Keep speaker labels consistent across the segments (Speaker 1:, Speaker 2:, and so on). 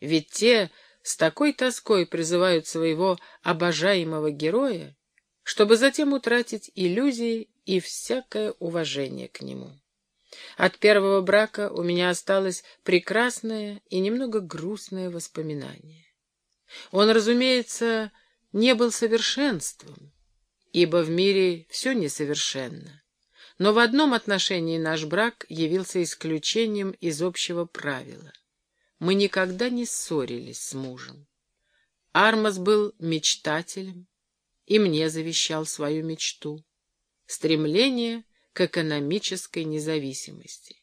Speaker 1: Ведь те с такой тоской призывают своего обожаемого героя, чтобы затем утратить иллюзии и всякое уважение к нему. От первого брака у меня осталось прекрасное и немного грустное воспоминание. Он, разумеется, не был совершенством, ибо в мире все несовершенно. Но в одном отношении наш брак явился исключением из общего правила. Мы никогда не ссорились с мужем. Армас был мечтателем, и мне завещал свою мечту — стремление к экономической независимости.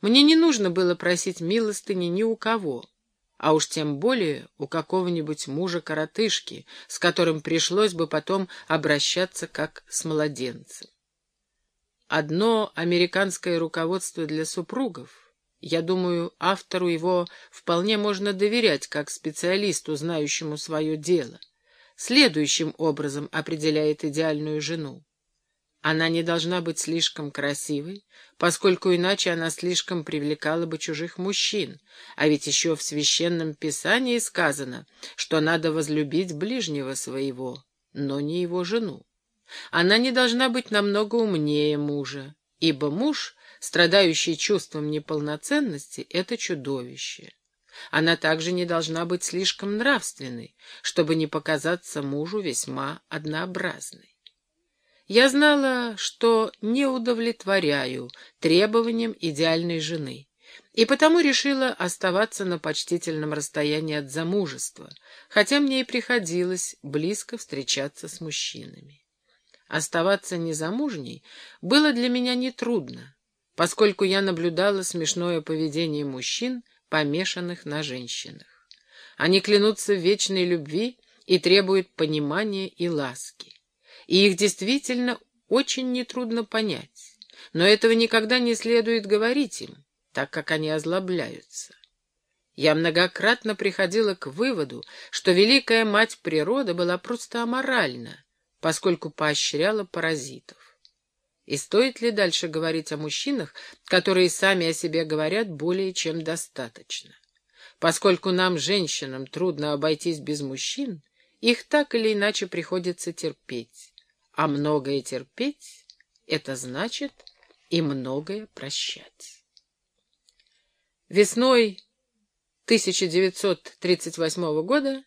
Speaker 1: Мне не нужно было просить милостыни ни у кого, а уж тем более у какого-нибудь мужа-коротышки, с которым пришлось бы потом обращаться как с младенцем. Одно американское руководство для супругов. Я думаю, автору его вполне можно доверять как специалисту, знающему свое дело следующим образом определяет идеальную жену. Она не должна быть слишком красивой, поскольку иначе она слишком привлекала бы чужих мужчин, а ведь еще в священном писании сказано, что надо возлюбить ближнего своего, но не его жену. Она не должна быть намного умнее мужа, ибо муж, страдающий чувством неполноценности, — это чудовище. Она также не должна быть слишком нравственной, чтобы не показаться мужу весьма однообразной. Я знала, что не удовлетворяю требованиям идеальной жены, и потому решила оставаться на почтительном расстоянии от замужества, хотя мне и приходилось близко встречаться с мужчинами. Оставаться незамужней было для меня нетрудно, поскольку я наблюдала смешное поведение мужчин, помешанных на женщинах. Они клянутся в вечной любви и требуют понимания и ласки. И их действительно очень нетрудно понять, но этого никогда не следует говорить им, так как они озлобляются. Я многократно приходила к выводу, что великая мать природа была просто аморальна, поскольку поощряла паразитов. И стоит ли дальше говорить о мужчинах, которые сами о себе говорят более чем достаточно? Поскольку нам, женщинам, трудно обойтись без мужчин, их так или иначе приходится терпеть. А многое терпеть — это значит и многое прощать. Весной 1938 года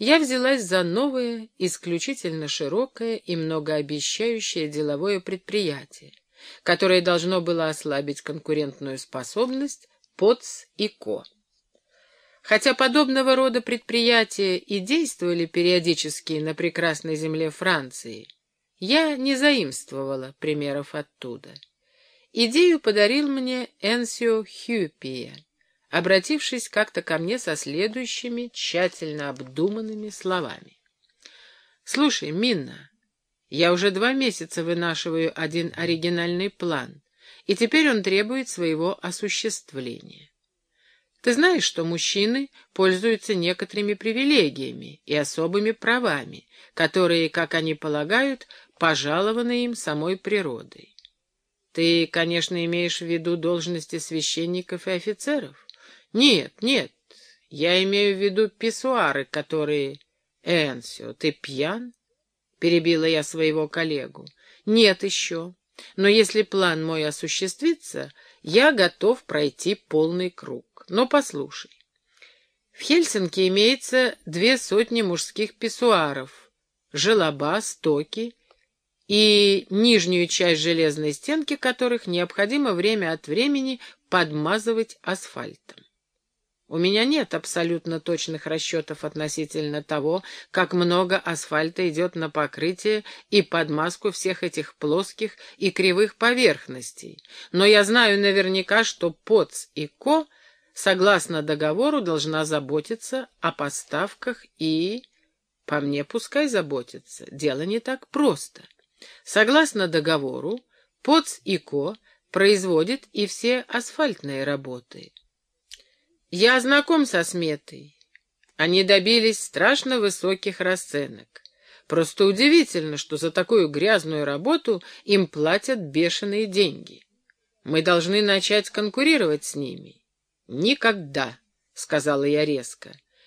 Speaker 1: я взялась за новое, исключительно широкое и многообещающее деловое предприятие, которое должно было ослабить конкурентную способность ПОЦ и КО. Хотя подобного рода предприятия и действовали периодически на прекрасной земле Франции, я не заимствовала примеров оттуда. Идею подарил мне Энсио Хьюпия обратившись как-то ко мне со следующими тщательно обдуманными словами. «Слушай, Минна, я уже два месяца вынашиваю один оригинальный план, и теперь он требует своего осуществления. Ты знаешь, что мужчины пользуются некоторыми привилегиями и особыми правами, которые, как они полагают, пожалованы им самой природой. Ты, конечно, имеешь в виду должности священников и офицеров. Нет, нет, я имею в виду писсуары, которые... Энсио, ты пьян? Перебила я своего коллегу. Нет еще. Но если план мой осуществится, я готов пройти полный круг. Но послушай. В Хельсинки имеется две сотни мужских писсуаров, желоба, стоки и нижнюю часть железной стенки которых необходимо время от времени подмазывать асфальтом. У меня нет абсолютно точных расчетов относительно того, как много асфальта идет на покрытие и подмазку всех этих плоских и кривых поверхностей, но я знаю наверняка, что ПОЦ и КО, согласно договору, должна заботиться о поставках и... По мне пускай заботится, дело не так просто. Согласно договору, ПОЦ и КО производит и все асфальтные работы. Я знаком со сметой. Они добились страшно высоких расценок. Просто удивительно, что за такую грязную работу им платят бешеные деньги. Мы должны начать конкурировать с ними. Никогда, — сказала я резко.